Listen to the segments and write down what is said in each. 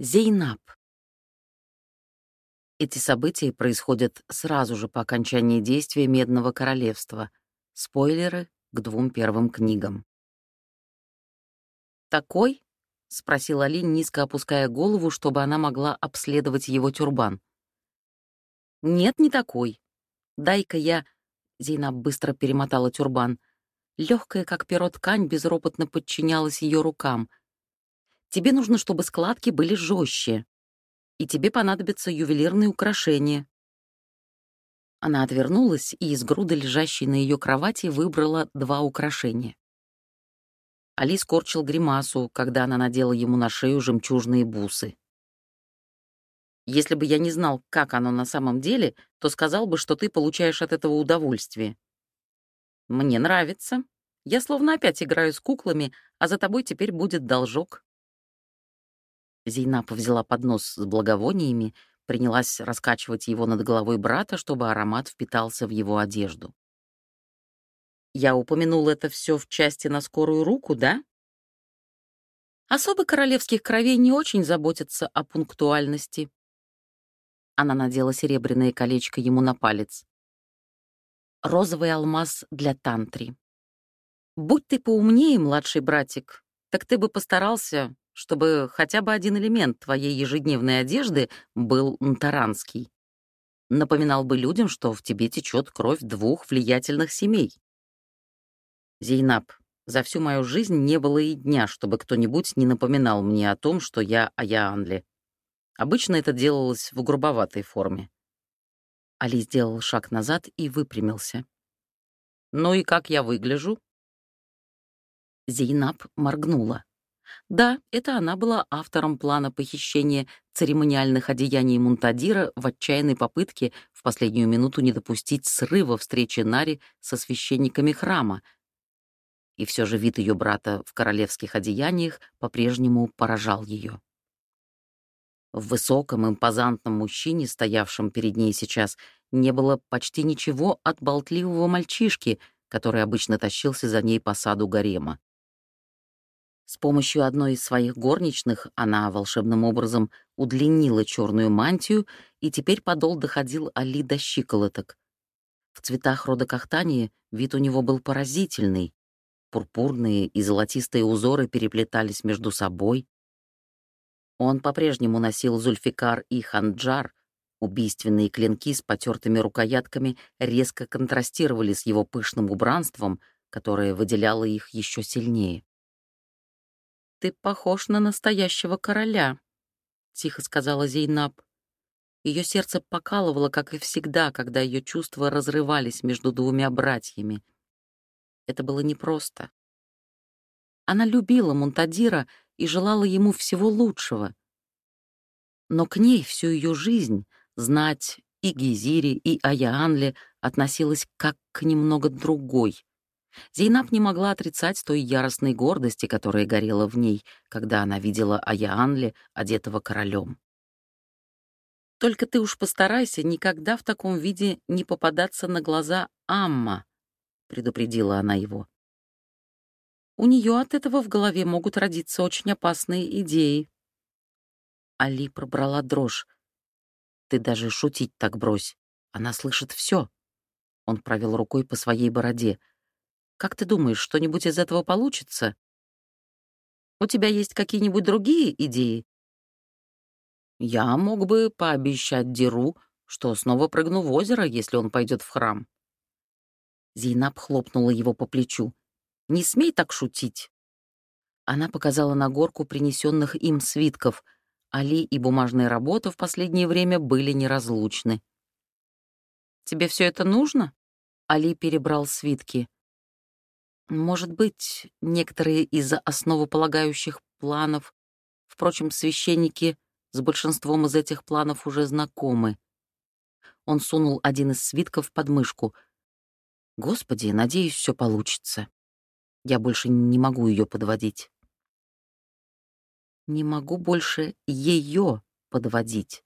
Зейнаб. Эти события происходят сразу же по окончании действия Медного Королевства. Спойлеры к двум первым книгам. «Такой?» — спросил Али, низко опуская голову, чтобы она могла обследовать его тюрбан. «Нет, не такой. Дай-ка я...» — Зейнаб быстро перемотала тюрбан. Легкая, как перо ткань, безропотно подчинялась ее рукам. Тебе нужно, чтобы складки были жестче. И тебе понадобятся ювелирные украшения. Она отвернулась и из груды, лежащей на ее кровати, выбрала два украшения. Али скорчил гримасу, когда она надела ему на шею жемчужные бусы. «Если бы я не знал, как оно на самом деле, то сказал бы, что ты получаешь от этого удовольствие». «Мне нравится. Я словно опять играю с куклами, а за тобой теперь будет должок». Зейнаб взяла поднос с благовониями, принялась раскачивать его над головой брата, чтобы аромат впитался в его одежду. «Я упомянул это все в части на скорую руку, да?» Особо королевских кровей не очень заботятся о пунктуальности. Она надела серебряное колечко ему на палец. Розовый алмаз для тантри. «Будь ты поумнее, младший братик, так ты бы постарался чтобы хотя бы один элемент твоей ежедневной одежды был нтаранский. Напоминал бы людям, что в тебе течет кровь двух влиятельных семей. Зейнаб, за всю мою жизнь не было и дня, чтобы кто-нибудь не напоминал мне о том, что я Аяанли. Обычно это делалось в грубоватой форме. Али сделал шаг назад и выпрямился. «Ну и как я выгляжу?» Зейнаб моргнула. Да, это она была автором плана похищения церемониальных одеяний Мунтадира в отчаянной попытке в последнюю минуту не допустить срыва встречи Нари со священниками храма. И все же вид ее брата в королевских одеяниях по-прежнему поражал ее. В высоком, импозантном мужчине, стоявшем перед ней сейчас, не было почти ничего от болтливого мальчишки, который обычно тащился за ней по саду гарема. С помощью одной из своих горничных она волшебным образом удлинила черную мантию, и теперь подол доходил Али до щиколоток. В цветах рода Кахтании вид у него был поразительный. Пурпурные и золотистые узоры переплетались между собой. Он по-прежнему носил зульфикар и ханджар. Убийственные клинки с потертыми рукоятками резко контрастировали с его пышным убранством, которое выделяло их еще сильнее. «Ты похож на настоящего короля», — тихо сказала Зейнаб. Ее сердце покалывало, как и всегда, когда ее чувства разрывались между двумя братьями. Это было непросто. Она любила Мунтадира и желала ему всего лучшего. Но к ней всю ее жизнь знать и Гизири, и Аяанле относилась как к немного другой, Зейнаб не могла отрицать той яростной гордости, которая горела в ней, когда она видела Аяанли, одетого королем. «Только ты уж постарайся никогда в таком виде не попадаться на глаза Амма», — предупредила она его. «У нее от этого в голове могут родиться очень опасные идеи». Али пробрала дрожь. «Ты даже шутить так брось. Она слышит все. Он провел рукой по своей бороде — как ты думаешь, что-нибудь из этого получится? У тебя есть какие-нибудь другие идеи? Я мог бы пообещать Диру, что снова прыгну в озеро, если он пойдет в храм. Зейнаб хлопнула его по плечу. «Не смей так шутить!» Она показала на горку принесенных им свитков. Али и бумажная работа в последнее время были неразлучны. «Тебе все это нужно?» Али перебрал свитки. Может быть, некоторые из основополагающих планов, впрочем, священники с большинством из этих планов уже знакомы. Он сунул один из свитков под мышку. «Господи, надеюсь, все получится. Я больше не могу ее подводить». «Не могу больше ее подводить.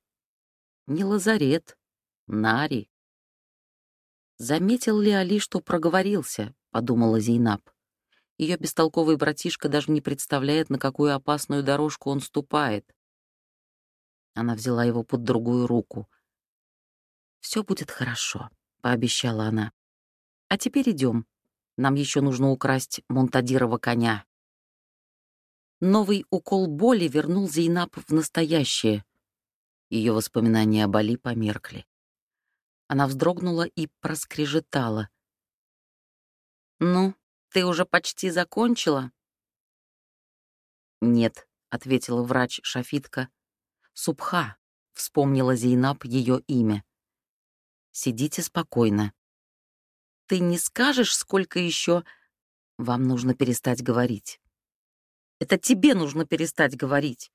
Не лазарет, Нари». Заметил ли Али, что проговорился, подумала Зейнаб. Ее бестолковый братишка даже не представляет, на какую опасную дорожку он ступает. Она взяла его под другую руку. Все будет хорошо», — пообещала она. «А теперь идем. Нам еще нужно украсть Монтадирова коня». Новый укол боли вернул Зейнаб в настоящее. Ее воспоминания об Али померкли. Она вздрогнула и проскрежетала. «Ну, ты уже почти закончила?» «Нет», — ответила врач Шафитка. «Субха», — вспомнила Зейнаб ее имя. «Сидите спокойно». «Ты не скажешь, сколько еще...» «Вам нужно перестать говорить». Это тебе нужно перестать говорить».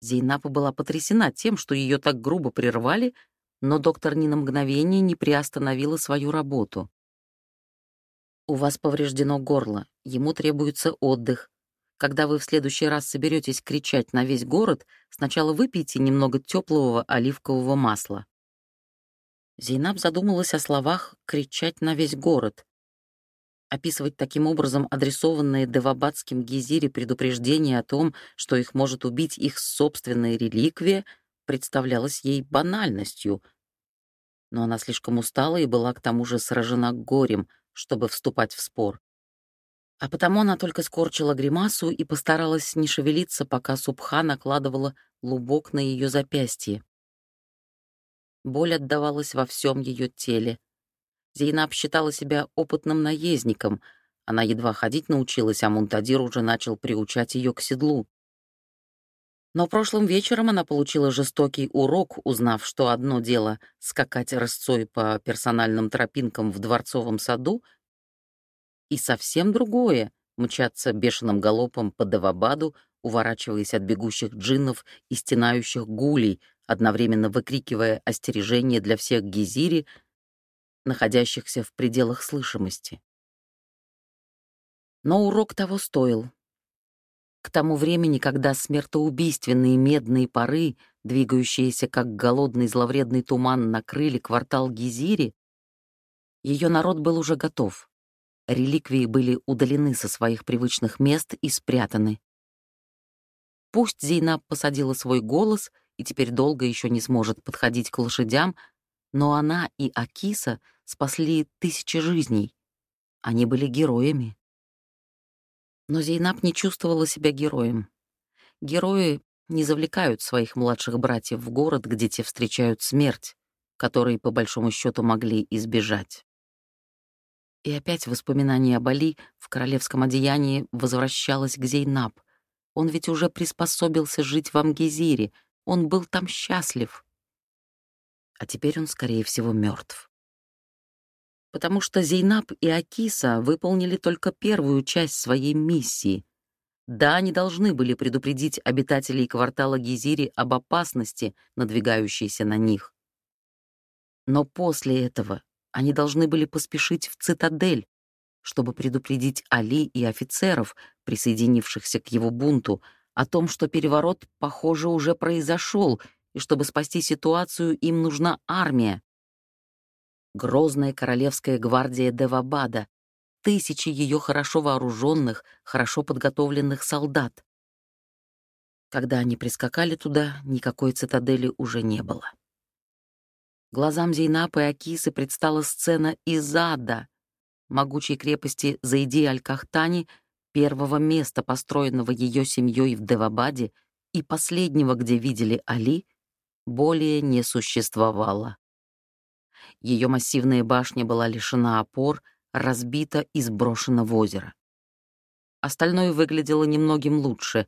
Зейнапа была потрясена тем, что ее так грубо прервали, но доктор ни на мгновение не приостановила свою работу. «У вас повреждено горло, ему требуется отдых. Когда вы в следующий раз соберетесь кричать на весь город, сначала выпейте немного теплого оливкового масла». Зейнаб задумалась о словах «кричать на весь город». Описывать таким образом адресованные Девабадским Гизире предупреждения о том, что их может убить их собственная реликвия, представлялось ей банальностью. Но она слишком устала и была к тому же сражена горем, чтобы вступать в спор. А потому она только скорчила гримасу и постаралась не шевелиться, пока Субха накладывала лубок на ее запястье. Боль отдавалась во всем ее теле. Зейнаб считала себя опытным наездником. Она едва ходить научилась, а Мунтадир уже начал приучать ее к седлу. Но прошлым вечером она получила жестокий урок, узнав, что одно дело — скакать рысцой по персональным тропинкам в дворцовом саду, и совсем другое — мчаться бешеным галопом по Давабаду, уворачиваясь от бегущих джиннов и стенающих гулей, одновременно выкрикивая остережение для всех гизири — находящихся в пределах слышимости. Но урок того стоил. К тому времени, когда смертоубийственные медные пары, двигающиеся как голодный зловредный туман, накрыли квартал Гизири, ее народ был уже готов. Реликвии были удалены со своих привычных мест и спрятаны. Пусть Зейнаб посадила свой голос и теперь долго еще не сможет подходить к лошадям, но она и Акиса спасли тысячи жизней. Они были героями. Но Зейнаб не чувствовала себя героем. Герои не завлекают своих младших братьев в город, где те встречают смерть, которой, по большому счету, могли избежать. И опять воспоминание об Али в королевском одеянии возвращалось к Зейнаб. Он ведь уже приспособился жить в Амгезире, он был там счастлив а теперь он, скорее всего, мертв. Потому что Зейнаб и Акиса выполнили только первую часть своей миссии. Да, они должны были предупредить обитателей квартала Гизири об опасности, надвигающейся на них. Но после этого они должны были поспешить в цитадель, чтобы предупредить Али и офицеров, присоединившихся к его бунту, о том, что переворот, похоже, уже произошел, и чтобы спасти ситуацию, им нужна армия. Грозная королевская гвардия Девабада, тысячи ее хорошо вооруженных, хорошо подготовленных солдат. Когда они прискакали туда, никакой цитадели уже не было. Глазам Зейнапа и Акисы предстала сцена из ада, могучей крепости Зайди Аль-Кахтани, первого места, построенного ее семьей в Девабаде, и последнего, где видели Али, более не существовало. Ее массивная башня была лишена опор, разбита и сброшена в озеро. Остальное выглядело немногим лучше.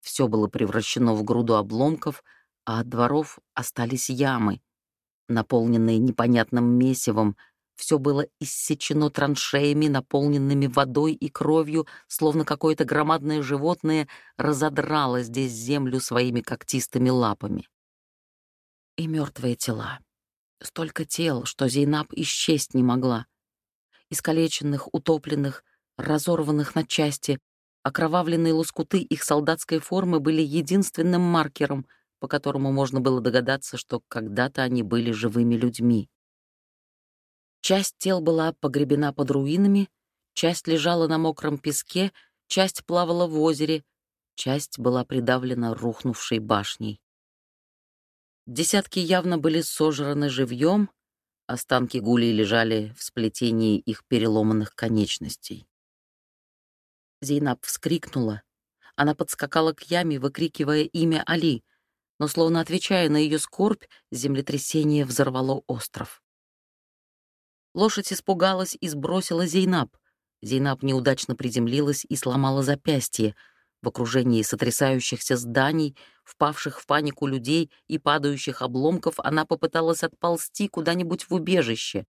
Все было превращено в груду обломков, а от дворов остались ямы, наполненные непонятным месивом, все было иссечено траншеями, наполненными водой и кровью, словно какое-то громадное животное разодрало здесь землю своими когтистыми лапами и мертвые тела. Столько тел, что Зейнаб исчесть не могла. Искалеченных, утопленных, разорванных на части, окровавленные лоскуты их солдатской формы были единственным маркером, по которому можно было догадаться, что когда-то они были живыми людьми. Часть тел была погребена под руинами, часть лежала на мокром песке, часть плавала в озере, часть была придавлена рухнувшей башней. Десятки явно были сожраны живьем, останки гулей лежали в сплетении их переломанных конечностей. Зейнаб вскрикнула. Она подскакала к яме, выкрикивая имя Али, но, словно отвечая на ее скорбь, землетрясение взорвало остров. Лошадь испугалась и сбросила Зейнаб. Зейнаб неудачно приземлилась и сломала запястье. В окружении сотрясающихся зданий, впавших в панику людей и падающих обломков она попыталась отползти куда-нибудь в убежище.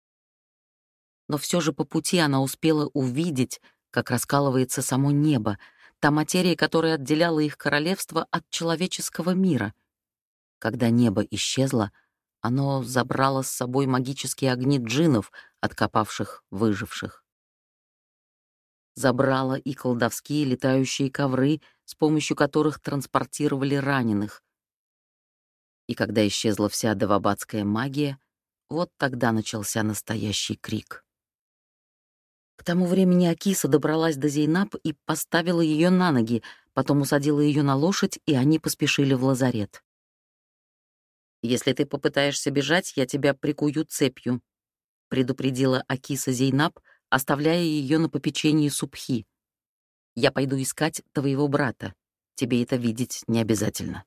Но все же по пути она успела увидеть, как раскалывается само небо, та материя, которая отделяла их королевство от человеческого мира. Когда небо исчезло, оно забрало с собой магические огни джинов, откопавших выживших. Забрало и колдовские летающие ковры, с помощью которых транспортировали раненых. И когда исчезла вся девабадская магия, вот тогда начался настоящий крик. К тому времени Акиса добралась до Зейнаб и поставила ее на ноги, потом усадила ее на лошадь, и они поспешили в лазарет. «Если ты попытаешься бежать, я тебя прикую цепью», — предупредила Акиса Зейнаб, оставляя ее на попечении Субхи. «Я пойду искать твоего брата. Тебе это видеть не обязательно».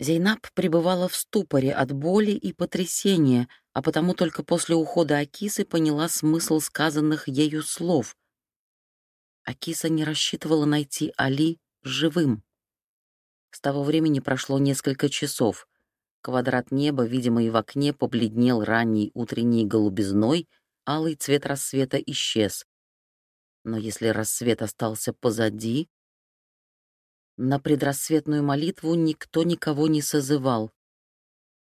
Зейнаб пребывала в ступоре от боли и потрясения, а потому только после ухода Акисы поняла смысл сказанных ею слов. Акиса не рассчитывала найти Али живым. С того времени прошло несколько часов. Квадрат неба, видимый в окне, побледнел ранней утренней голубизной, алый цвет рассвета исчез. Но если рассвет остался позади, на предрассветную молитву никто никого не созывал.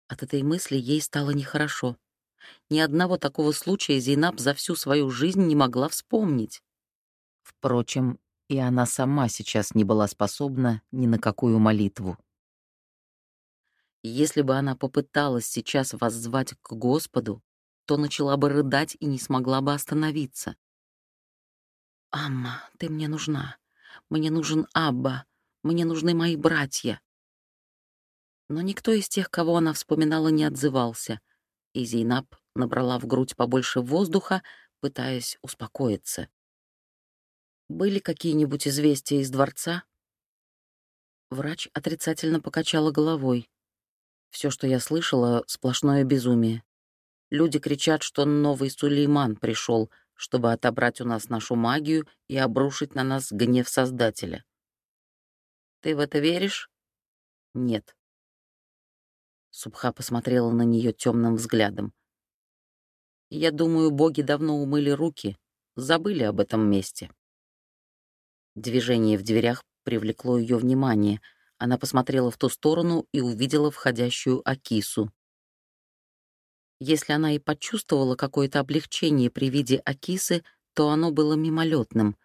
От этой мысли ей стало нехорошо. Ни одного такого случая Зейнаб за всю свою жизнь не могла вспомнить. Впрочем, и она сама сейчас не была способна ни на какую молитву. Если бы она попыталась сейчас воззвать к Господу, то начала бы рыдать и не смогла бы остановиться. «Амма, ты мне нужна. Мне нужен Абба. Мне нужны мои братья». Но никто из тех, кого она вспоминала, не отзывался, и Зейнаб набрала в грудь побольше воздуха, пытаясь успокоиться. «Были какие-нибудь известия из дворца?» Врач отрицательно покачала головой. Все, что я слышала, — сплошное безумие. Люди кричат, что новый Сулейман пришел, чтобы отобрать у нас нашу магию и обрушить на нас гнев Создателя. Ты в это веришь? Нет. Субха посмотрела на нее темным взглядом. Я думаю, боги давно умыли руки, забыли об этом месте. Движение в дверях привлекло ее внимание. Она посмотрела в ту сторону и увидела входящую Акису. Если она и почувствовала какое-то облегчение при виде Акисы, то оно было мимолетным.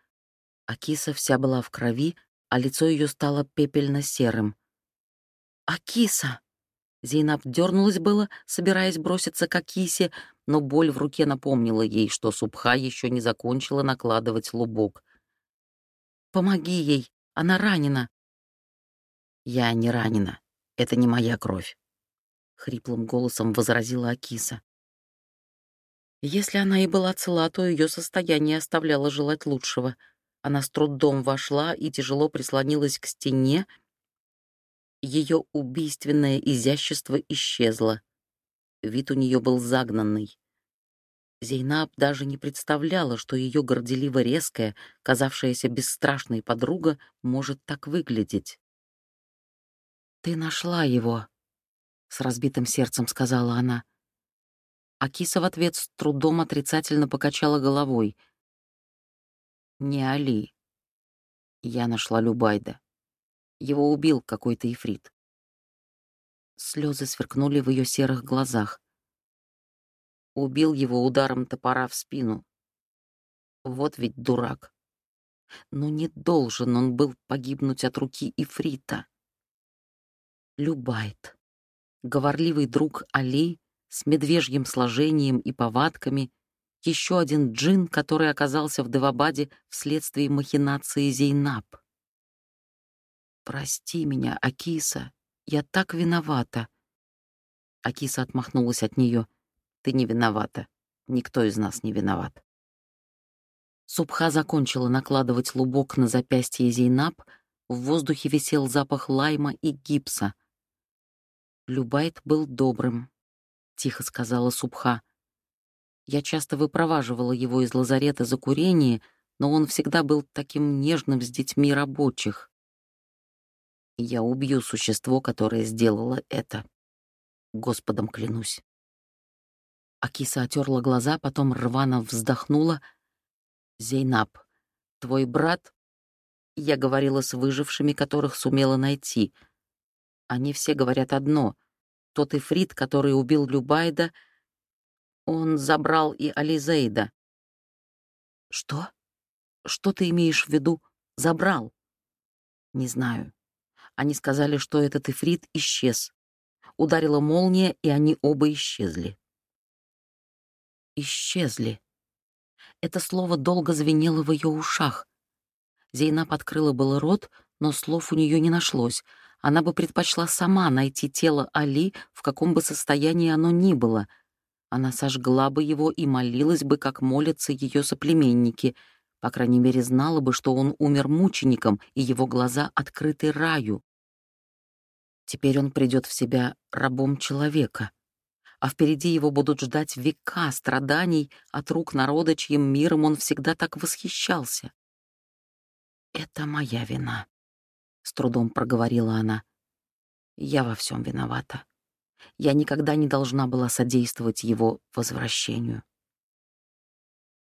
Акиса вся была в крови, а лицо ее стало пепельно-серым. «Акиса!» Зейнаб дернулась было, собираясь броситься к Акисе, но боль в руке напомнила ей, что Субха еще не закончила накладывать лубок. «Помоги ей, она ранена!» «Я не ранена, это не моя кровь», — хриплым голосом возразила Акиса. Если она и была цела, то ее состояние оставляло желать лучшего — она с трудом вошла и тяжело прислонилась к стене. Ее убийственное изящество исчезло. Вид у нее был загнанный. Зейнаб даже не представляла, что ее горделиво резкая, казавшаяся бесстрашной подруга может так выглядеть. «Ты нашла его», — с разбитым сердцем сказала она. Акиса в ответ с трудом отрицательно покачала головой — не Али. Я нашла Любайда. Его убил какой-то ифрит. Слезы сверкнули в ее серых глазах. Убил его ударом топора в спину. Вот ведь дурак. Но не должен он был погибнуть от руки Ифрита. Любайд, говорливый друг Али с медвежьим сложением и повадками — еще один джин, который оказался в Девабаде вследствие махинации Зейнаб. «Прости меня, Акиса, я так виновата», Акиса отмахнулась от нее. «Ты не виновата. Никто из нас не виноват». Субха закончила накладывать лубок на запястье Зейнаб, в воздухе висел запах лайма и гипса. «Любайт был добрым», — тихо сказала Субха. «Я часто выпроваживала его из лазарета за курение, но он всегда был таким нежным с детьми рабочих. Я убью существо, которое сделало это. Господом клянусь». Акиса отерла глаза, потом рвано вздохнула — Зейнаб, твой брат...» Я говорила с выжившими, которых сумела найти. Они все говорят одно. Тот Ифрит, который убил Любайда, он забрал и Ализейда. «Что? Что ты имеешь в виду? Забрал?» «Не знаю. Они сказали, что этот Ифрит исчез. Ударила молния, и они оба исчезли». «Исчезли», это слово долго звенело в ее ушах. Зейна подкрыла было рот, но слов у нее не нашлось. Она бы предпочла сама найти тело Али, в каком бы состоянии оно ни было. Она сожгла бы его и молилась бы, как молятся ее соплеменники. По крайней мере, знала бы, что он умер мучеником, и его глаза открыты раю. Теперь он придет в себя рабом человека а впереди его будут ждать века страданий от рук народа, чьим миром он всегда так восхищался. «Это моя вина», — с трудом проговорила она. «Я во всем виновата. Я никогда не должна была содействовать его возвращению».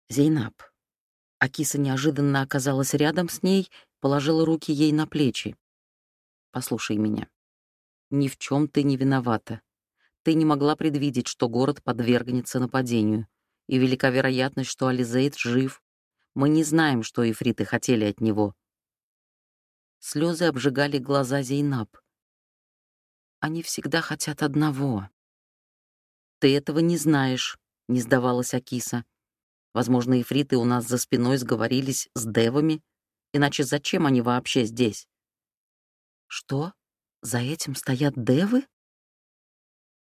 Зейнаб. Акиса неожиданно оказалась рядом с ней, положила руки ей на плечи. «Послушай меня. Ни в чем ты не виновата. Ты не могла предвидеть, что город подвергнется нападению, и велика вероятность, что Ализейд жив. Мы не знаем, что эфриты хотели от него. Слезы обжигали глаза Зейнаб. Они всегда хотят одного. Ты этого не знаешь, не сдавалась Акиса. Возможно, эфриты у нас за спиной сговорились с девами, иначе зачем они вообще здесь? Что? За этим стоят девы?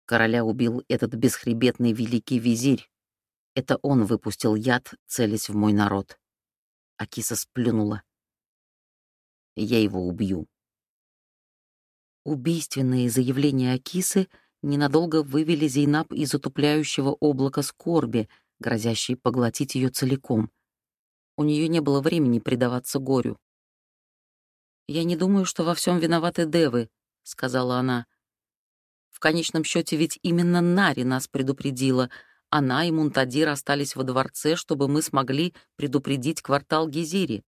Короля убил этот бесхребетный великий визирь. Это он выпустил яд, целясь в мой народ. Акиса сплюнула. Я его убью. Убийственные заявления Акисы ненадолго вывели Зейнаб из утупляющего облака скорби, грозящей поглотить ее целиком. У нее не было времени предаваться горю. «Я не думаю, что во всем виноваты девы», — сказала она. В конечном счете ведь именно Нари нас предупредила. Она и Мунтадир остались во дворце, чтобы мы смогли предупредить квартал Гизири,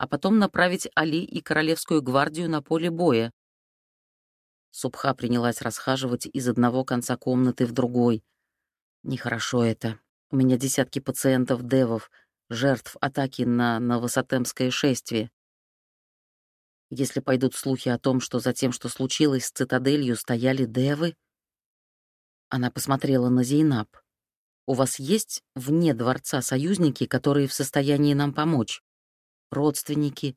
а потом направить Али и Королевскую гвардию на поле боя. Субха принялась расхаживать из одного конца комнаты в другой. Нехорошо это. У меня десятки пациентов-девов, жертв атаки на Новосатемское шествие. Если пойдут слухи о том, что за тем, что случилось с цитаделью, стояли девы... Она посмотрела на Зейнаб. «У вас есть вне дворца союзники, которые в состоянии нам помочь? Родственники?»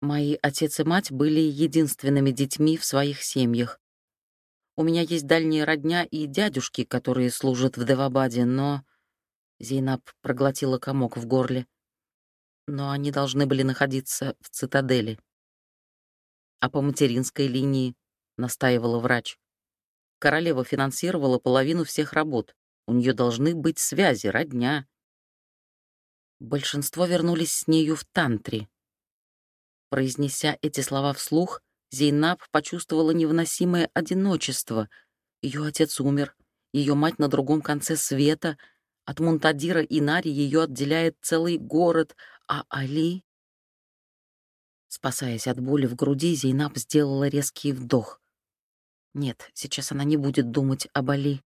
Мои отец и мать были единственными детьми в своих семьях. У меня есть дальние родня и дядюшки, которые служат в Девабаде, но... Зейнаб проглотила комок в горле но они должны были находиться в цитадели. А по материнской линии, настаивала врач, королева финансировала половину всех работ. У нее должны быть связи, родня. Большинство вернулись с нею в тантре. Произнеся эти слова вслух, Зейнаб почувствовала невыносимое одиночество. Ее отец умер, ее мать на другом конце света, от Мунтадира и Нари ее отделяет целый город, а Али... Спасаясь от боли в груди, Зейнаб сделала резкий вдох. Нет, сейчас она не будет думать об Али.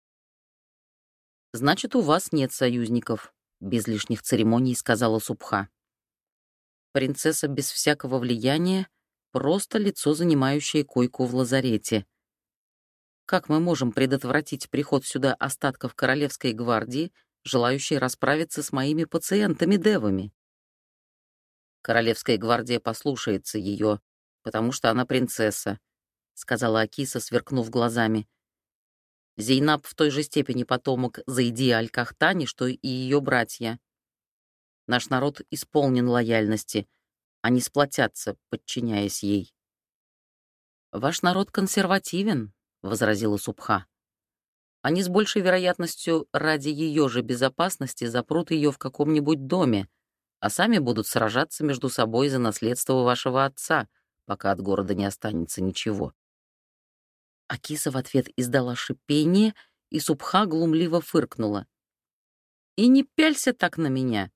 «Значит, у вас нет союзников», — без лишних церемоний сказала Субха. «Принцесса без всякого влияния — просто лицо, занимающее койку в лазарете. Как мы можем предотвратить приход сюда остатков Королевской гвардии, желающей расправиться с моими пациентами-девами?» Королевская гвардия послушается ее, потому что она принцесса. сказала Акиса, сверкнув глазами. Зейнаб в той же степени потомок Зайди Аль-Кахтани, что и ее братья. Наш народ исполнен лояльности. Они сплотятся, подчиняясь ей. «Ваш народ консервативен», — возразила Субха. «Они с большей вероятностью ради ее же безопасности запрут ее в каком-нибудь доме, а сами будут сражаться между собой за наследство вашего отца, пока от города не останется ничего». А киса в ответ издала шипение, и Субха глумливо фыркнула. «И не пялься так на меня.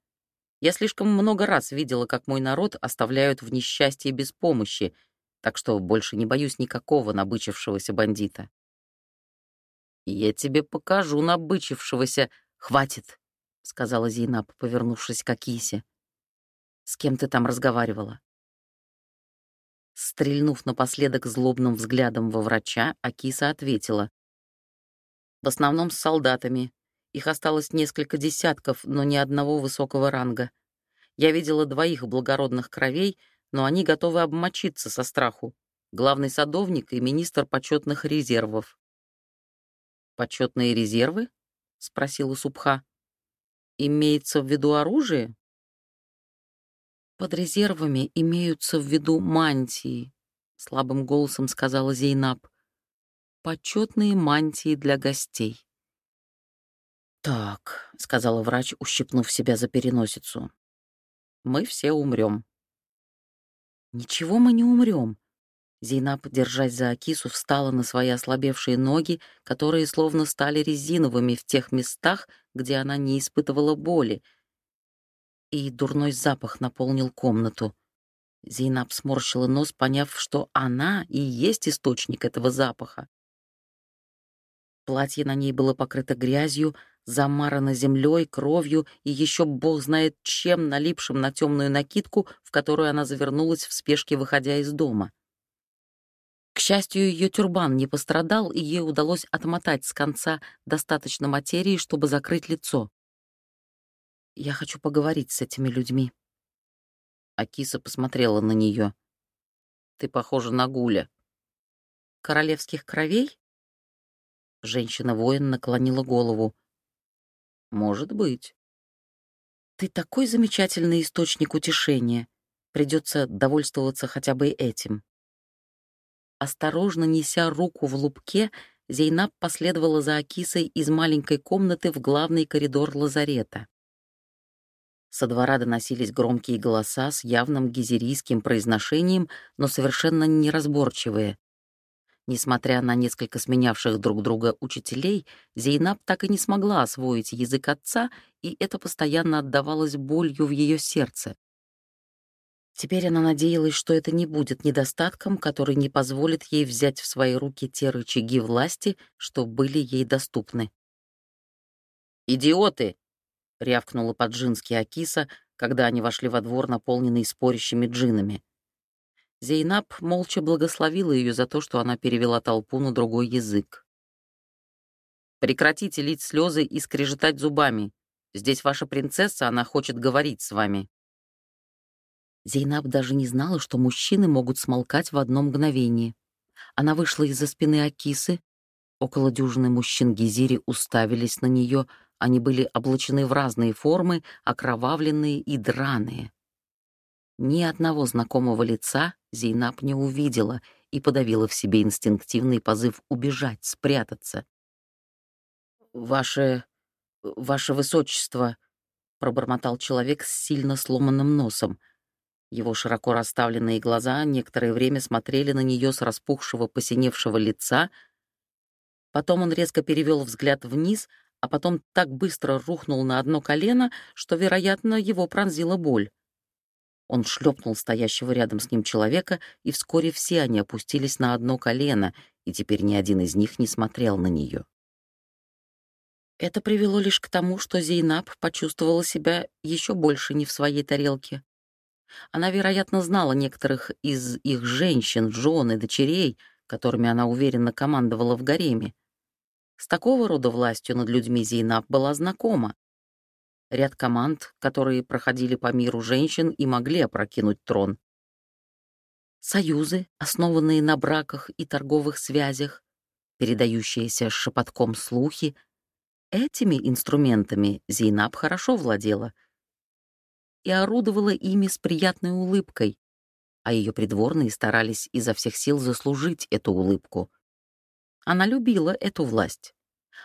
Я слишком много раз видела, как мой народ оставляют в несчастье без помощи, так что больше не боюсь никакого набычившегося бандита». «Я тебе покажу набычившегося. Хватит», — сказала Зейнаб, повернувшись к Акисе. «С кем ты там разговаривала?» Стрельнув напоследок злобным взглядом во врача, Акиса ответила. «В основном с солдатами. Их осталось несколько десятков, но ни одного высокого ранга. Я видела двоих благородных кровей, но они готовы обмочиться со страху. Главный садовник и министр почетных резервов». «Почетные резервы?» — спросила Субха. «Имеется в виду оружие?» «Под резервами имеются в виду мантии», — слабым голосом сказала Зейнаб. «Почетные мантии для гостей». «Так», — сказала врач, ущипнув себя за переносицу. «Мы все умрем». «Ничего мы не умрем». Зейнаб, держась за Акису, встала на свои ослабевшие ноги, которые словно стали резиновыми в тех местах, где она не испытывала боли, и дурной запах наполнил комнату. Зейнаб сморщила нос, поняв, что она и есть источник этого запаха. Платье на ней было покрыто грязью, замарано землей, кровью и еще бог знает чем, налипшим на темную накидку, в которую она завернулась в спешке, выходя из дома. К счастью, ее тюрбан не пострадал, и ей удалось отмотать с конца достаточно материи, чтобы закрыть лицо. Я хочу поговорить с этими людьми. Акиса посмотрела на нее. Ты похожа на Гуля. Королевских кровей? Женщина-воин наклонила голову. Может быть. Ты такой замечательный источник утешения. Придется довольствоваться хотя бы этим. Осторожно неся руку в лупке, Зейнаб последовала за Акисой из маленькой комнаты в главный коридор лазарета. Со двора доносились громкие голоса с явным гизерийским произношением, но совершенно неразборчивые. Несмотря на несколько сменявших друг друга учителей, Зейнаб так и не смогла освоить язык отца, и это постоянно отдавалось болью в ее сердце. Теперь она надеялась, что это не будет недостатком, который не позволит ей взять в свои руки те рычаги власти, что были ей доступны. «Идиоты!» — рявкнула по-джински Акиса, когда они вошли во двор, наполненный спорящими джинами. Зейнаб молча благословила ее за то, что она перевела толпу на другой язык. «Прекратите лить слезы и скрежетать зубами. Здесь ваша принцесса, она хочет говорить с вами». Зейнаб даже не знала, что мужчины могут смолкать в одно мгновение. Она вышла из-за спины Акисы. Около дюжины мужчин Гизири уставились на нее — они были облачены в разные формы, окровавленные и драные. Ни одного знакомого лица Зейнаб не увидела и подавила в себе инстинктивный позыв убежать, спрятаться. «Ваше... ваше высочество», — пробормотал человек с сильно сломанным носом. Его широко расставленные глаза некоторое время смотрели на нее с распухшего, посиневшего лица. Потом он резко перевел взгляд вниз — а потом так быстро рухнул на одно колено, что, вероятно, его пронзила боль. Он шлепнул стоящего рядом с ним человека, и вскоре все они опустились на одно колено, и теперь ни один из них не смотрел на нее. Это привело лишь к тому, что Зейнаб почувствовала себя еще больше не в своей тарелке. Она, вероятно, знала некоторых из их женщин, жен и дочерей, которыми она уверенно командовала в гареме. С такого рода властью над людьми Зейнаб была знакома. Ряд команд, которые проходили по миру женщин и могли опрокинуть трон. союзы, основанные на браках и торговых связях, передающиеся шепотком слухи. Этими инструментами Зейнаб хорошо владела и орудовала ими с приятной улыбкой, а ее придворные старались изо всех сил заслужить эту улыбку. Она любила эту власть.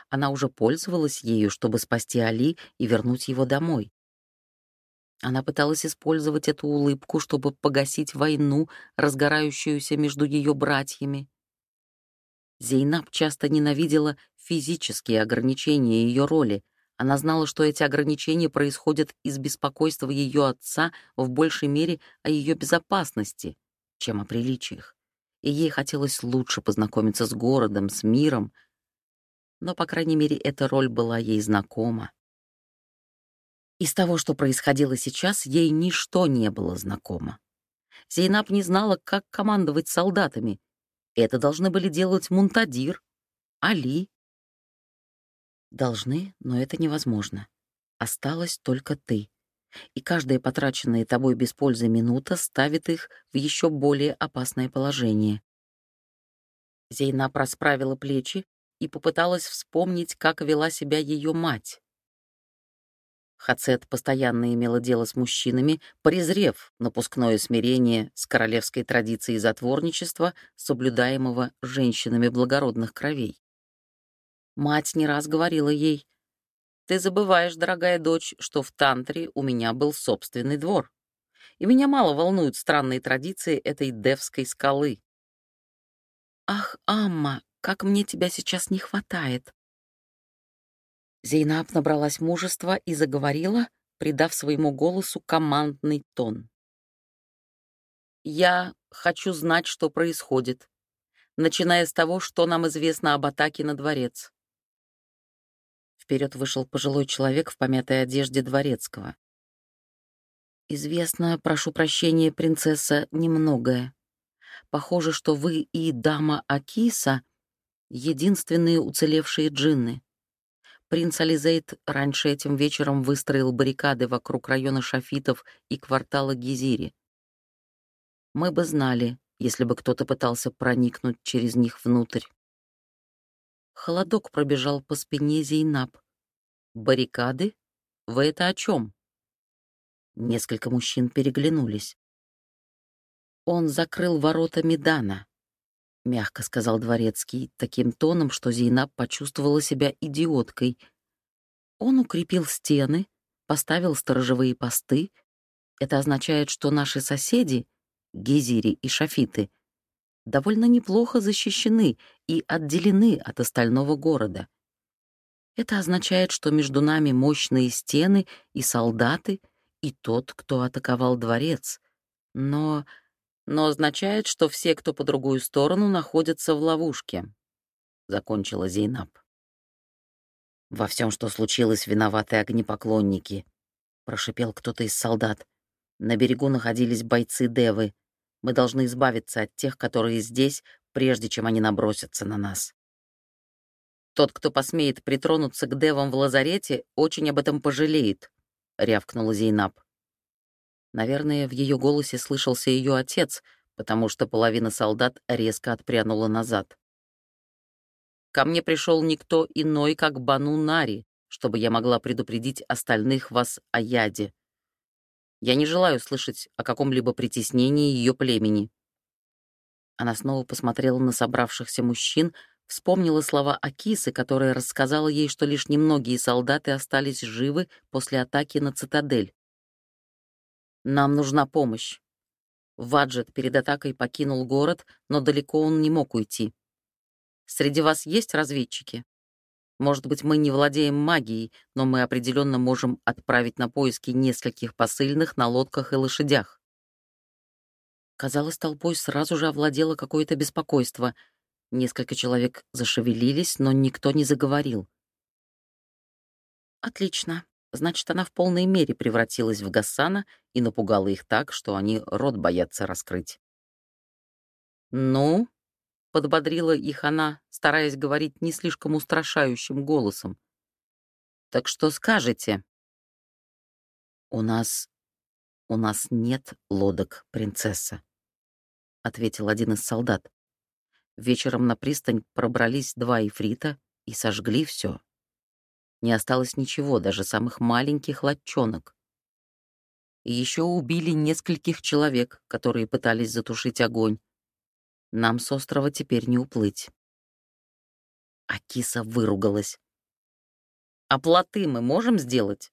Она уже пользовалась ею, чтобы спасти Али и вернуть его домой. Она пыталась использовать эту улыбку, чтобы погасить войну, разгорающуюся между ее братьями. Зейнаб часто ненавидела физические ограничения ее роли. Она знала, что эти ограничения происходят из беспокойства ее отца в большей мере о ее безопасности, чем о приличиях. И ей хотелось лучше познакомиться с городом, с миром. Но, по крайней мере, эта роль была ей знакома. Из того, что происходило сейчас, ей ничто не было знакомо. Зейнаб не знала, как командовать солдатами. Это должны были делать Мунтадир, Али. Должны, но это невозможно. Осталась только ты. И каждая потраченная тобой без пользы минута ставит их в еще более опасное положение. Зейнаб расправила плечи и попыталась вспомнить, как вела себя ее мать. Хацет постоянно имела дело с мужчинами, презрев напускное смирение с королевской традицией затворничества, соблюдаемого женщинами благородных кровей. Мать не раз говорила ей, «Ты забываешь, дорогая дочь, что в тантре у меня был собственный двор, и меня мало волнуют странные традиции этой девской скалы». «Ах, Амма, как мне тебя сейчас не хватает!» Зейнаб набралась мужества и заговорила, придав своему голосу командный тон. «Я хочу знать, что происходит, начиная с того, что нам известно об атаке на дворец». Вперед вышел пожилой человек в помятой одежде дворецкого. «Известно, прошу прощения, принцесса, немногое. Похоже, что вы и дама Акиса — единственные уцелевшие джинны. Принц Ализейд раньше этим вечером выстроил баррикады вокруг района Шафитов и квартала Гизири. Мы бы знали, если бы кто-то пытался проникнуть через них внутрь. Холодок пробежал по спине Зейнаб. «Баррикады? Вы это о чем?» Несколько мужчин переглянулись. Он закрыл ворота Медана. — мягко сказал Дворецкий, таким тоном, что Зейнаб почувствовала себя идиоткой. Он укрепил стены, поставил сторожевые посты. Это означает, что наши соседи, Гизири и Шафиты, довольно неплохо защищены и отделены от остального города. Это означает, что между нами мощные стены и солдаты, и тот, кто атаковал дворец. Но но означает, что все, кто по другую сторону, находятся в ловушке», — закончила Зейнаб. «Во всем, что случилось, виноваты огнепоклонники», — прошипел кто-то из солдат. «На берегу находились бойцы Девы. Мы должны избавиться от тех, которые здесь, прежде чем они набросятся на нас». «Тот, кто посмеет притронуться к Девам в лазарете, очень об этом пожалеет», — рявкнула Зейнаб. Наверное, в ее голосе слышался ее отец, потому что половина солдат резко отпрянула назад. «Ко мне пришел никто иной, как Бану Нари, чтобы я могла предупредить остальных вас о яде. Я не желаю слышать о каком-либо притеснении ее племени». Она снова посмотрела на собравшихся мужчин, вспомнила слова Акисы, которая рассказала ей, что лишь немногие солдаты остались живы после атаки на цитадель. Нам нужна помощь. Ваджет перед атакой покинул город, но далеко он не мог уйти. Среди вас есть разведчики? Может быть, мы не владеем магией, но мы определенно можем отправить на поиски нескольких посыльных на лодках и лошадях. Казалось, толпой сразу же овладело какое-то беспокойство. Несколько человек зашевелились, но никто не заговорил. «Отлично. Значит, она в полной мере превратилась в Гасана и напугала их так, что они рот боятся раскрыть. «Ну?» — подбодрила их она, стараясь говорить не слишком устрашающим голосом. «Так что скажете?» «У нас... у нас нет лодок, принцесса». — ответил один из солдат. Вечером на пристань пробрались два ифрита и сожгли все. Не осталось ничего, даже самых маленьких латчонок. И еще убили нескольких человек, которые пытались затушить огонь. Нам с острова теперь не уплыть. А киса выругалась. «А плоты мы можем сделать?»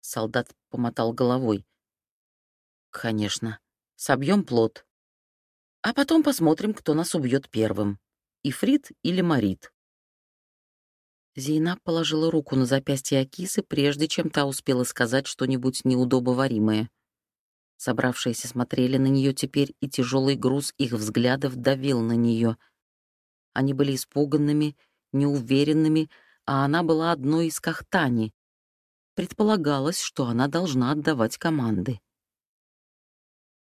Солдат помотал головой. «Конечно. Собьем плот. А потом посмотрим, кто нас убьет первым. Ифрит или Марит». Зейна положила руку на запястье Акисы, прежде чем та успела сказать что-нибудь неудобоваримое. Собравшиеся смотрели на нее теперь, и тяжелый груз их взглядов давил на нее. Они были испуганными, неуверенными, а она была одной из кахтани. Предполагалось, что она должна отдавать команды.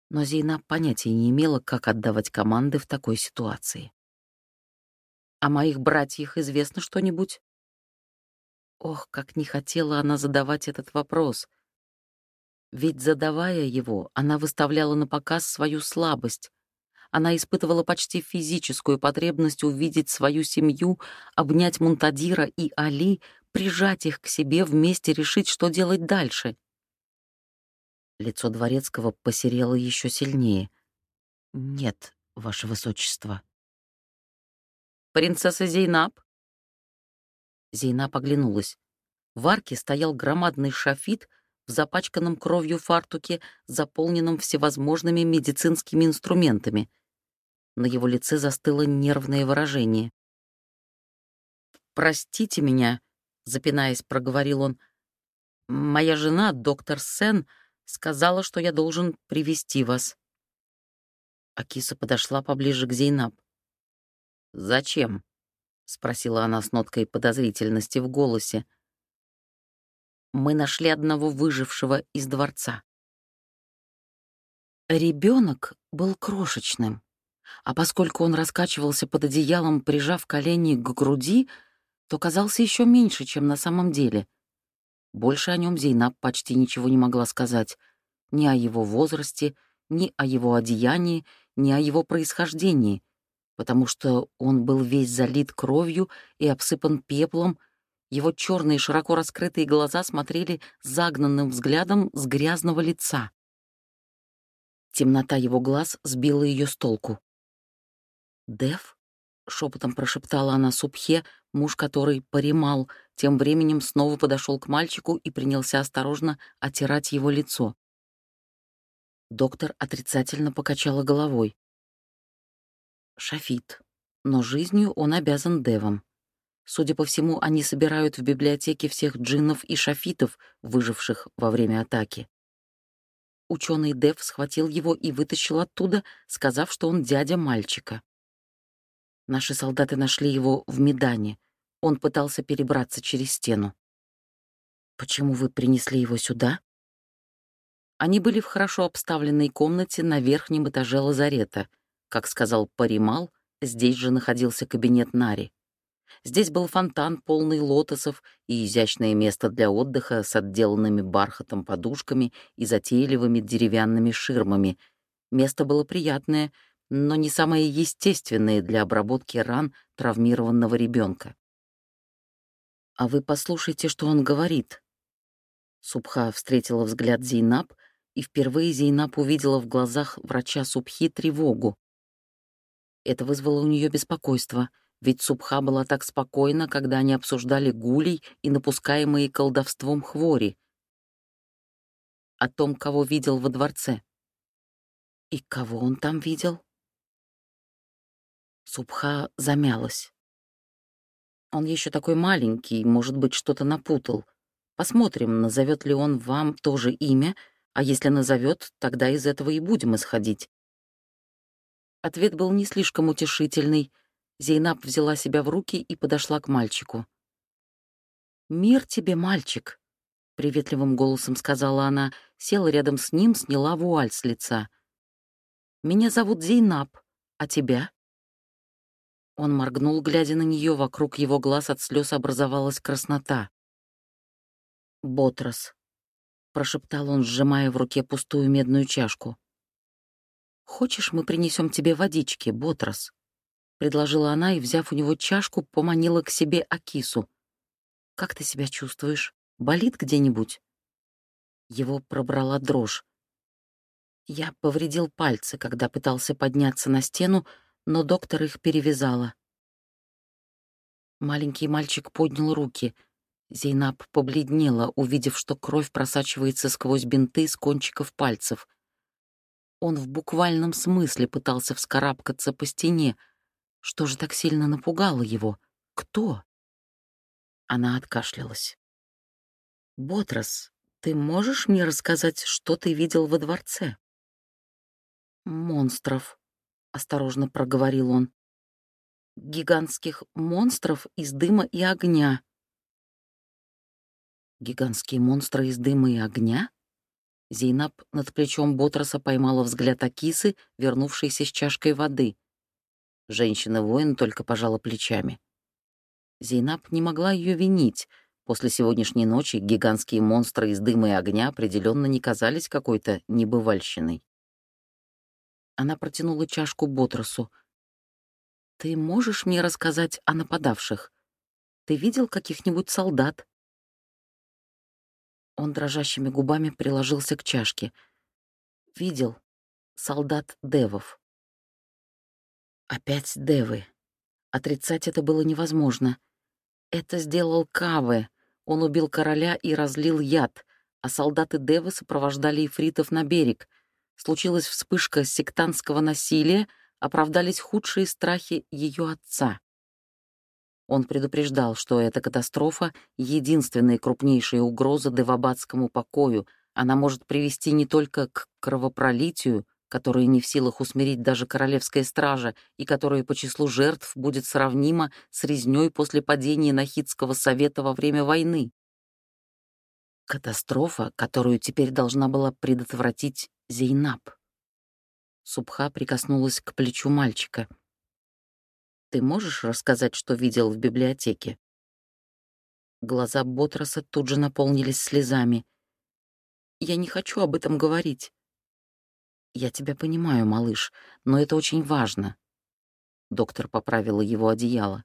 Но Зейна понятия не имела, как отдавать команды в такой ситуации. «О моих братьях известно что-нибудь?» Ох, как не хотела она задавать этот вопрос. Ведь, задавая его, она выставляла на показ свою слабость. Она испытывала почти физическую потребность увидеть свою семью, обнять Мунтадира и Али, прижать их к себе, вместе решить, что делать дальше. Лицо дворецкого посерело еще сильнее. «Нет, ваше высочество». «Принцесса Зейнаб?» Зейна поглянулась. В арке стоял громадный шафит в запачканном кровью фартуке, заполненном всевозможными медицинскими инструментами. На его лице застыло нервное выражение. «Простите меня», — запинаясь, проговорил он. «Моя жена, доктор Сен, сказала, что я должен привести вас». Акиса подошла поближе к Зейнаб. «Зачем?» — спросила она с ноткой подозрительности в голосе. «Мы нашли одного выжившего из дворца». Ребенок был крошечным, а поскольку он раскачивался под одеялом, прижав колени к груди, то казался еще меньше, чем на самом деле. Больше о нем Зейнаб почти ничего не могла сказать. Ни о его возрасте, ни о его одеянии, ни о его происхождении — потому что он был весь залит кровью и обсыпан пеплом, его черные широко раскрытые глаза смотрели загнанным взглядом с грязного лица. Темнота его глаз сбила ее с толку. «Дев?» — шепотом прошептала она Субхе, муж который поремал, тем временем снова подошел к мальчику и принялся осторожно оттирать его лицо. Доктор отрицательно покачала головой. Шафит, но жизнью он обязан Девам. Судя по всему, они собирают в библиотеке всех джиннов и шафитов, выживших во время атаки. Ученый Дев схватил его и вытащил оттуда, сказав, что он дядя мальчика. Наши солдаты нашли его в Медане. Он пытался перебраться через стену. «Почему вы принесли его сюда?» Они были в хорошо обставленной комнате на верхнем этаже лазарета — как сказал Паримал, здесь же находился кабинет Нари. Здесь был фонтан, полный лотосов, и изящное место для отдыха с отделанными бархатом подушками и затейливыми деревянными ширмами. Место было приятное, но не самое естественное для обработки ран травмированного ребенка. «А вы послушайте, что он говорит». Субха встретила взгляд Зейнаб, и впервые Зейнаб увидела в глазах врача Субхи тревогу. Это вызвало у нее беспокойство, ведь Субха была так спокойна, когда они обсуждали гулей и напускаемые колдовством хвори. О том, кого видел во дворце. И кого он там видел? Субха замялась. Он еще такой маленький, может быть, что-то напутал. Посмотрим, назовет ли он вам тоже имя, а если назовет, тогда из этого и будем исходить. Ответ был не слишком утешительный. Зейнаб взяла себя в руки и подошла к мальчику. «Мир тебе, мальчик!» — приветливым голосом сказала она, села рядом с ним, сняла вуаль с лица. «Меня зовут Зейнаб, а тебя?» Он моргнул, глядя на нее, вокруг его глаз от слез образовалась краснота. «Ботрос», — прошептал он, сжимая в руке пустую медную чашку. «Хочешь, мы принесем тебе водички, Ботрос?» — предложила она и, взяв у него чашку, поманила к себе Акису. «Как ты себя чувствуешь? Болит где-нибудь?» Его пробрала дрожь. Я повредил пальцы, когда пытался подняться на стену, но доктор их перевязала. Маленький мальчик поднял руки. Зейнаб побледнела, увидев, что кровь просачивается сквозь бинты с кончиков пальцев. Он в буквальном смысле пытался вскарабкаться по стене. Что же так сильно напугало его? Кто? Она откашлялась. «Ботрос, ты можешь мне рассказать, что ты видел во дворце?» «Монстров», — осторожно проговорил он. «Гигантских монстров из дыма и огня». «Гигантские монстры из дыма и огня?» Зейнаб над плечом Ботроса поймала взгляд Акисы, вернувшейся с чашкой воды. Женщина-воин только пожала плечами. Зейнаб не могла ее винить. После сегодняшней ночи гигантские монстры из дыма и огня определенно не казались какой-то небывальщиной. Она протянула чашку Ботросу. «Ты можешь мне рассказать о нападавших? Ты видел каких-нибудь солдат?» Он дрожащими губами приложился к чашке. «Видел. Солдат Девов». Опять Девы. Отрицать это было невозможно. Это сделал Каве. Он убил короля и разлил яд, а солдаты Девы сопровождали ифритов на берег — случилась вспышка сектантского насилия, оправдались худшие страхи ее отца. Он предупреждал, что эта катастрофа — единственная крупнейшая угроза девабадскому покою. Она может привести не только к кровопролитию, которое не в силах усмирить даже королевская стража и которое по числу жертв будет сравнимо с резнёй после падения Нахидского совета во время войны. Катастрофа, которую теперь должна была предотвратить Зейнаб. Субха прикоснулась к плечу мальчика. «Ты можешь рассказать, что видел в библиотеке?» Глаза Ботроса тут же наполнились слезами. «Я не хочу об этом говорить». «Я тебя понимаю, малыш, но это очень важно». Доктор поправила его одеяло.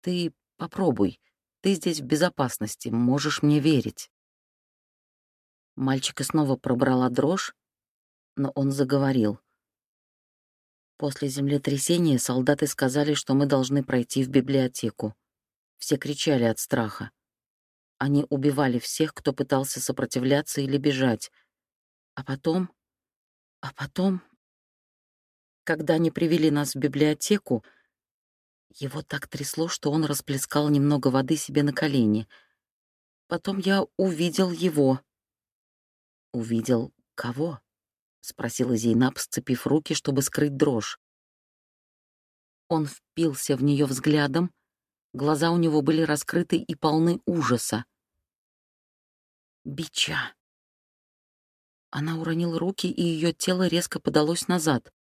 «Ты попробуй. Ты здесь в безопасности, можешь мне верить». Мальчика снова пробрала дрожь, но он заговорил. После землетрясения солдаты сказали, что мы должны пройти в библиотеку. Все кричали от страха. Они убивали всех, кто пытался сопротивляться или бежать. А потом... А потом... Когда они привели нас в библиотеку, его так трясло, что он расплескал немного воды себе на колени. Потом я увидел его. Увидел кого? — спросила Зейнаб, сцепив руки, чтобы скрыть дрожь. Он впился в нее взглядом, глаза у него были раскрыты и полны ужаса. «Бича!» Она уронила руки, и ее тело резко подалось назад.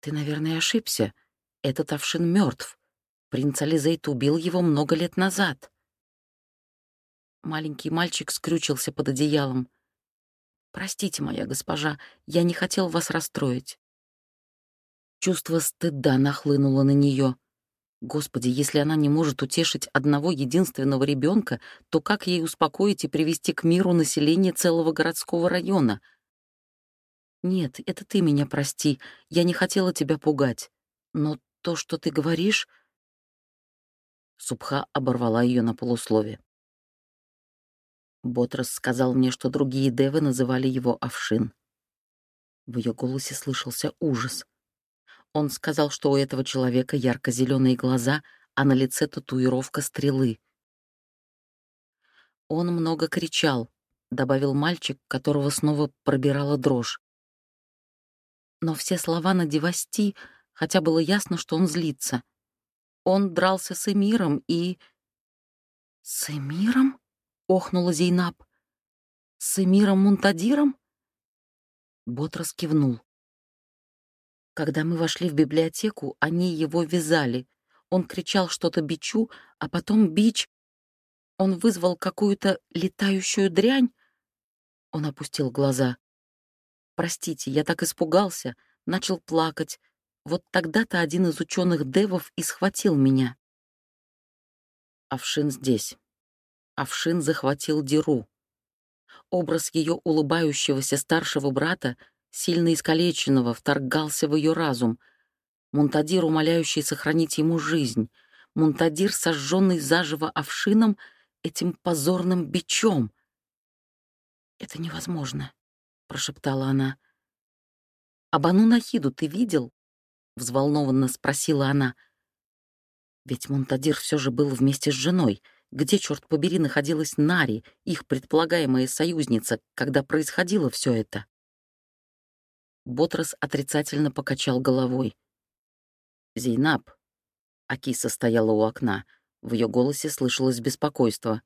«Ты, наверное, ошибся. Этот Овшин мертв. Принц Ализейт убил его много лет назад». Маленький мальчик скрючился под одеялом. «Простите, моя госпожа, я не хотел вас расстроить». Чувство стыда нахлынуло на нее. Господи, если она не может утешить одного единственного ребенка, то как ей успокоить и привести к миру население целого городского района? Нет, это ты меня прости, я не хотела тебя пугать. Но то, что ты говоришь... Субха оборвала ее на полуслове. Ботрос сказал мне, что другие девы называли его Овшин. В ее голосе слышался ужас. Он сказал, что у этого человека ярко-зеленые глаза, а на лице татуировка стрелы. Он много кричал, добавил мальчик, которого снова пробирала дрожь. Но все слова на девасти, хотя было ясно, что он злится. Он дрался с Эмиром и... С Эмиром? охнула Зейнаб. «С Эмиром Мунтадиром?» Ботрос кивнул. Когда мы вошли в библиотеку, они его вязали. Он кричал что-то бичу, а потом бич... Он вызвал какую-то летающую дрянь. Он опустил глаза. Простите, я так испугался, начал плакать. Вот тогда-то один из ученых девов и схватил меня. Овшин здесь. Овшин захватил Диру. Образ ее улыбающегося старшего брата, сильно искалеченного, вторгался в ее разум. Мунтадир, умоляющий сохранить ему жизнь. Мунтадир, сожженный заживо овшином, этим позорным бичом. «Это невозможно», — прошептала она. «Абану Нахиду ты видел?» — взволнованно спросила она. Ведь Мунтадир все же был вместе с женой. Где, черт побери, находилась Нари, их предполагаемая союзница, когда происходило все это? Ботрос отрицательно покачал головой. «Зейнаб». Акиса стояла у окна. В ее голосе слышалось беспокойство.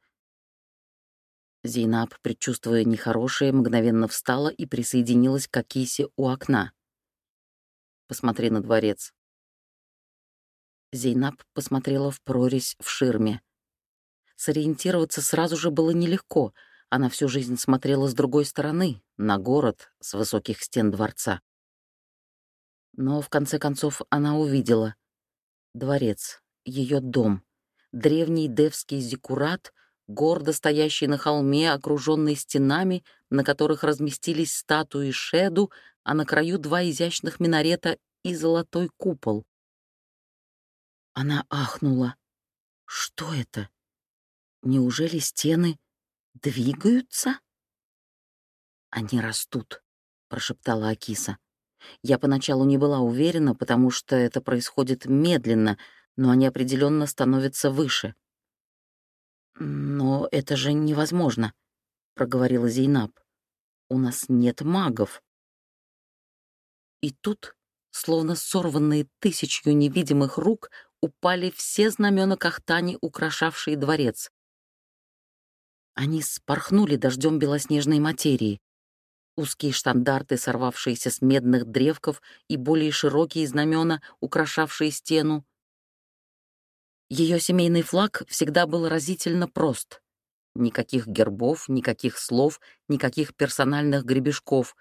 Зейнаб, предчувствуя нехорошее, мгновенно встала и присоединилась к Акисе у окна. «Посмотри на дворец». Зейнаб посмотрела в прорезь в ширме. Сориентироваться сразу же было нелегко. Она всю жизнь смотрела с другой стороны, на город с высоких стен дворца. Но в конце концов она увидела. Дворец, ее дом, древний девский зиккурат, гордо стоящий на холме, окруженный стенами, на которых разместились статуи Шеду, а на краю два изящных минарета и золотой купол. Она ахнула. Что это? Неужели стены двигаются? Они растут, прошептала Акиса. Я поначалу не была уверена, потому что это происходит медленно, но они определенно становятся выше. «Но это же невозможно», — проговорила Зейнаб. «У нас нет магов». И тут, словно сорванные тысячью невидимых рук, упали все знамена Кахтани, украшавшие дворец. Они спорхнули дождем белоснежной материи. Узкие штандарты, сорвавшиеся с медных древков, и более широкие знамена, украшавшие стену. Ее семейный флаг всегда был разительно прост. Никаких гербов, никаких слов, никаких персональных гребешков.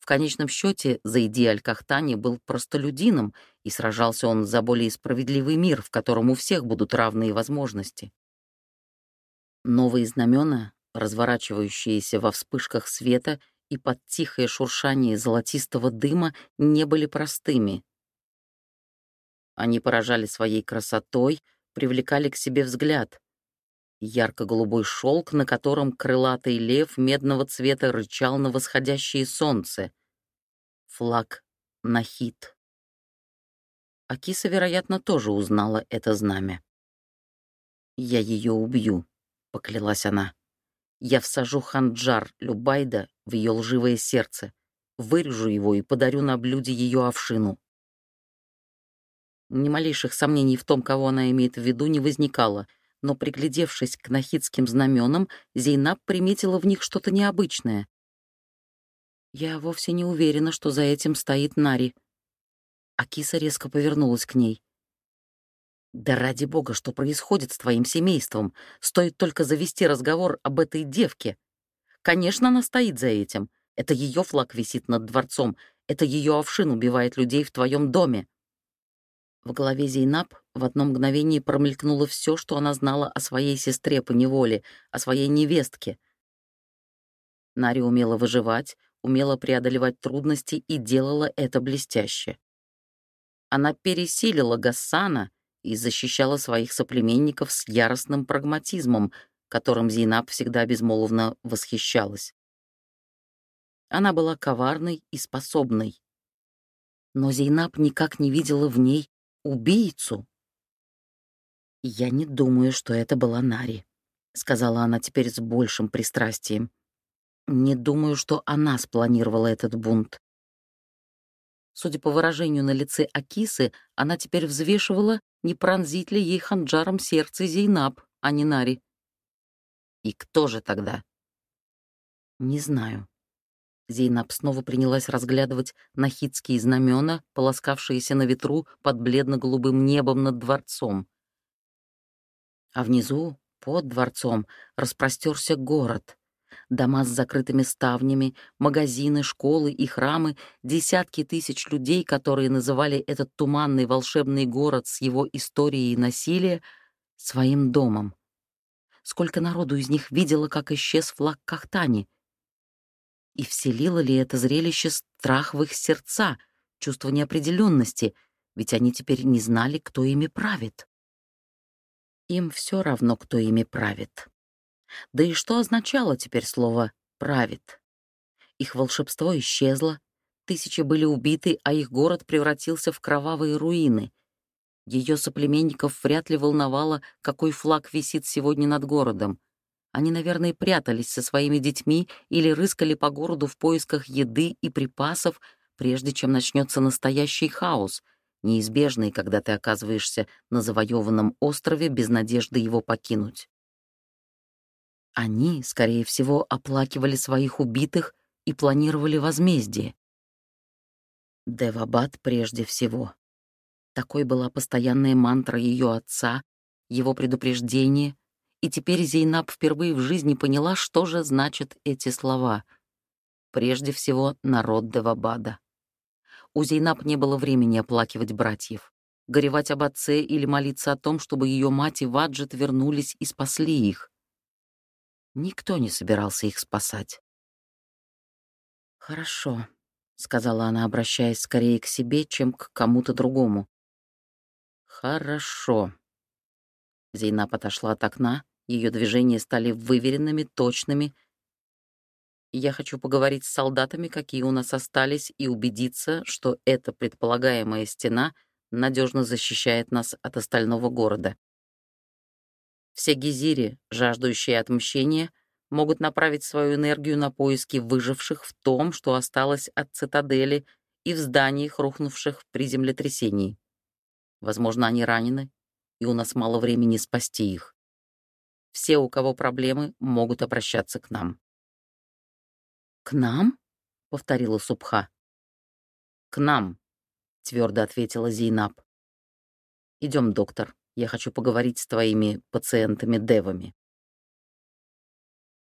В конечном счете, Зайди Аль-Кахтани был простолюдином, и сражался он за более справедливый мир, в котором у всех будут равные возможности. Новые знамена, разворачивающиеся во вспышках света и под тихое шуршание золотистого дыма, не были простыми. Они поражали своей красотой, привлекали к себе взгляд. Ярко-голубой шелк, на котором крылатый лев медного цвета рычал на восходящее солнце. Флаг Нахид. Акиса, вероятно, тоже узнала это знамя. «Я ее убью», — поклялась она. «Я всажу ханджар Любайда в ее лживое сердце, вырежу его и подарю на блюде ее овшину». Ни малейших сомнений в том, кого она имеет в виду, не возникало, но, приглядевшись к нахидским знаменам, Зейнаб приметила в них что-то необычное. «Я вовсе не уверена, что за этим стоит Нари». Акиса резко повернулась к ней. «Да ради бога, что происходит с твоим семейством? Стоит только завести разговор об этой девке. Конечно, она стоит за этим. Это ее флаг висит над дворцом. Это ее овшин убивает людей в твоем доме. В голове Зейнаб в одно мгновение промелькнуло все, что она знала о своей сестре по неволе, о своей невестке. Нари умела выживать, умела преодолевать трудности и делала это блестяще. Она пересилила Гассана и защищала своих соплеменников с яростным прагматизмом, которым Зейнаб всегда безмолвно восхищалась. Она была коварной и способной. Но Зейнаб никак не видела в ней убийцу. «Я не думаю, что это была Нари», — сказала она теперь с большим пристрастием. «Не думаю, что она спланировала этот бунт». Судя по выражению на лице Акисы, она теперь взвешивала, не пронзить ли ей ханджаром сердце Зейнаб, а не Нари. «И кто же тогда?» «Не знаю», Зейнаб снова принялась разглядывать нахидские знамена, полоскавшиеся на ветру под бледно-голубым небом над дворцом. А внизу, под дворцом, распростерся город. Дома с закрытыми ставнями, магазины, школы и храмы, десятки тысяч людей, которые называли этот туманный волшебный город с его историей насилия своим домом. Сколько народу из них видело, как исчез флаг Кахтани? И вселило ли это зрелище страх в их сердца, чувство неопределенности, ведь они теперь не знали, кто ими правит? Им все равно, кто ими правит. Да и что означало теперь слово «правит»? Их волшебство исчезло, тысячи были убиты, а их город превратился в кровавые руины. Ее соплеменников вряд ли волновало, какой флаг висит сегодня над городом. Они, наверное, прятались со своими детьми или рыскали по городу в поисках еды и припасов, прежде чем начнется настоящий хаос, неизбежный, когда ты оказываешься на завоеванном острове без надежды его покинуть. Они, скорее всего, оплакивали своих убитых и планировали возмездие. Девабад прежде всего. Такой была постоянная мантра ее отца, его предупреждение, и теперь Зейнаб впервые в жизни поняла, что же значат эти слова. Прежде всего, народ Девабада. У Зейнаб не было времени оплакивать братьев, горевать об отце или молиться о том, чтобы ее мать и Ваджет вернулись и спасли их. Никто не собирался их спасать. «Хорошо», — сказала она, обращаясь скорее к себе, чем к кому-то другому. «Хорошо». Зейна подошла от окна, ее движения стали выверенными, точными. «Я хочу поговорить с солдатами, какие у нас остались, и убедиться, что эта предполагаемая стена надежно защищает нас от остального города. Все гизири, жаждущие отмщения, могут направить свою энергию на поиски выживших в том, что осталось от цитадели и в зданиях, рухнувших при землетрясении. Возможно, они ранены, и у нас мало времени спасти их. Все, у кого проблемы, могут обращаться к нам. «К нам?» — повторила Субха. «К нам», — твердо ответила Зейнаб. «Идем, доктор. Я хочу поговорить с твоими пациентами-девами».